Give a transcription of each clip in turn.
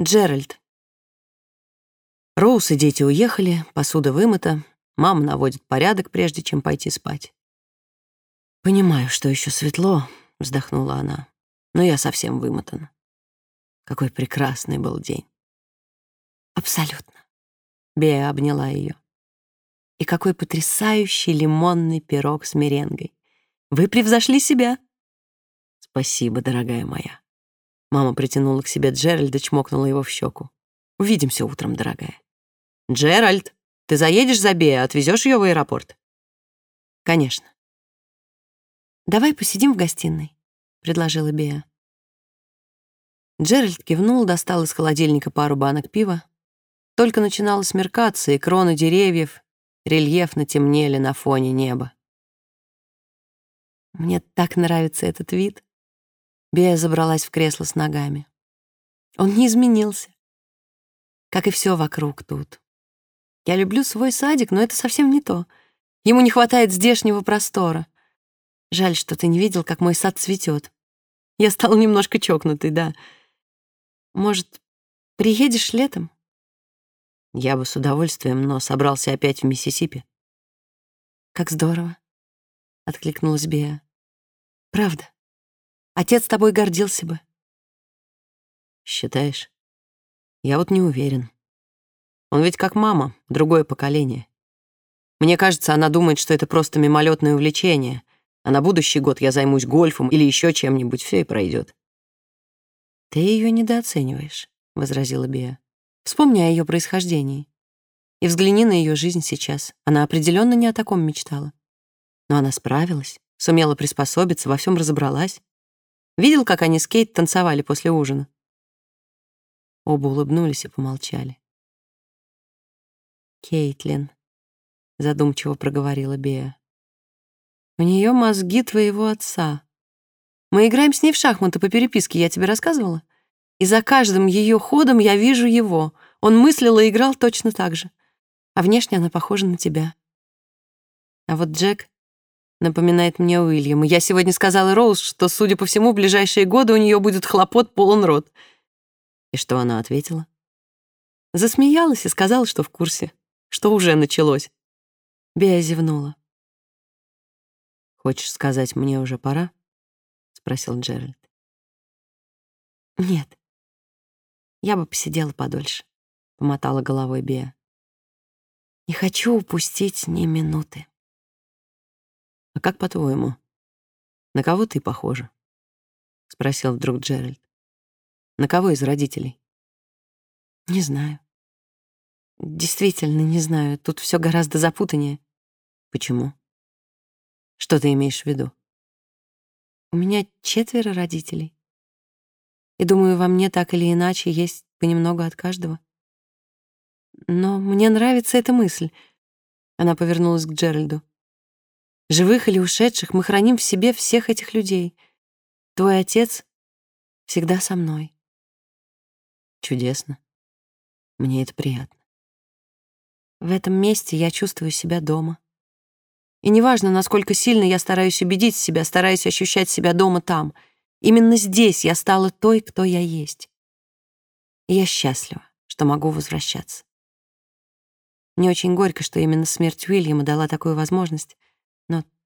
Джеральд. Роуз и дети уехали, посуда вымыта, мама наводит порядок, прежде чем пойти спать. «Понимаю, что еще светло», — вздохнула она, — «но я совсем вымотана. Какой прекрасный был день». «Абсолютно», — Бея обняла ее. «И какой потрясающий лимонный пирог с меренгой. Вы превзошли себя». «Спасибо, дорогая моя». Мама притянула к себе Джеральда, чмокнула его в щеку. «Увидимся утром, дорогая». «Джеральд, ты заедешь за Бея, отвезешь ее в аэропорт?» «Конечно». «Давай посидим в гостиной», — предложила Бея. Джеральд кивнул, достал из холодильника пару банок пива. Только начинало смеркаться, и кроны деревьев рельефно темнели на фоне неба. «Мне так нравится этот вид», Бея забралась в кресло с ногами. Он не изменился, как и все вокруг тут. Я люблю свой садик, но это совсем не то. Ему не хватает здешнего простора. Жаль, что ты не видел, как мой сад цветет. Я стала немножко чокнутой, да. Может, приедешь летом? Я бы с удовольствием, но собрался опять в Миссисипи. Как здорово, — откликнулась Беа. Правда. Отец тобой гордился бы. Считаешь? Я вот не уверен. Он ведь как мама, другое поколение. Мне кажется, она думает, что это просто мимолетное увлечение, а на будущий год я займусь гольфом или еще чем-нибудь, все и пройдет. Ты ее недооцениваешь, возразила Беа. Вспомни о ее происхождении. И взгляни на ее жизнь сейчас. Она определенно не о таком мечтала. Но она справилась, сумела приспособиться, во всем разобралась. Видел, как они с Кейт танцевали после ужина?» Оба улыбнулись и помолчали. «Кейтлин», — задумчиво проговорила Беа. «У нее мозги твоего отца. Мы играем с ней в шахматы по переписке, я тебе рассказывала? И за каждым ее ходом я вижу его. Он мыслил и играл точно так же. А внешне она похожа на тебя. А вот Джек напоминает мне Уильяма. Я сегодня сказала Роуз, что, судя по всему, в ближайшие годы у нее будет хлопот полон рот. И что она ответила? Засмеялась и сказала, что в курсе, что уже началось. Беа зевнула. «Хочешь сказать, мне уже пора?» — спросил Джеральд. «Нет. Я бы посидела подольше», — помотала головой Беа. «Не хочу упустить ни минуты». «А как по-твоему, на кого ты похожа?» — спросил вдруг Джеральд. «На кого из родителей?» «Не знаю. Действительно, не знаю. Тут все гораздо запутаннее». «Почему? Что ты имеешь в виду?» «У меня четверо родителей. И думаю, во мне так или иначе есть понемногу от каждого. Но мне нравится эта мысль». Она повернулась к Джеральду. Живых или ушедших, мы храним в себе всех этих людей. Твой отец всегда со мной. Чудесно. Мне это приятно. В этом месте я чувствую себя дома. И неважно, насколько сильно я стараюсь убедить себя, стараюсь ощущать себя дома там. Именно здесь я стала той, кто я есть. И я счастлива, что могу возвращаться. Мне очень горько, что именно смерть Уильяма дала такую возможность, но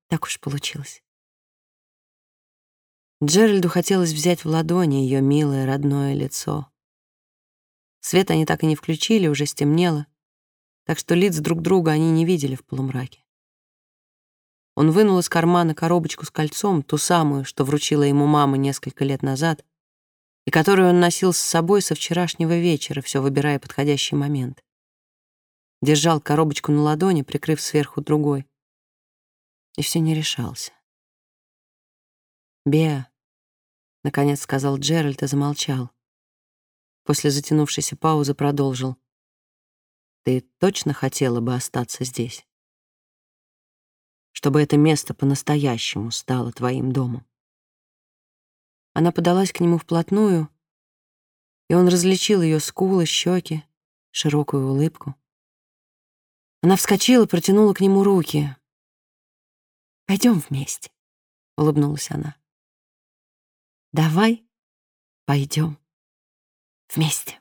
так уж получилось. Джеральду хотелось взять в ладони ее милое родное лицо. Свет они так и не включили, уже стемнело, так что лиц друг друга они не видели в полумраке. Он вынул из кармана коробочку с кольцом, ту самую, что вручила ему мама несколько лет назад, и которую он носил с собой со вчерашнего вечера, все выбирая подходящий момент. Держал коробочку на ладони, прикрыв сверху другой и все не решался. «Беа», — наконец сказал Джеральд и замолчал. После затянувшейся паузы продолжил. «Ты точно хотела бы остаться здесь? Чтобы это место по-настоящему стало твоим домом?» Она подалась к нему вплотную, и он различил ее скулы, щеки, широкую улыбку. Она вскочила, протянула к нему руки. Пойдем вместе, улыбнулась она. Давай пойдем вместе.